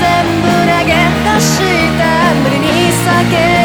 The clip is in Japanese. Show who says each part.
Speaker 1: 全部投げ出した無理に叫ぶ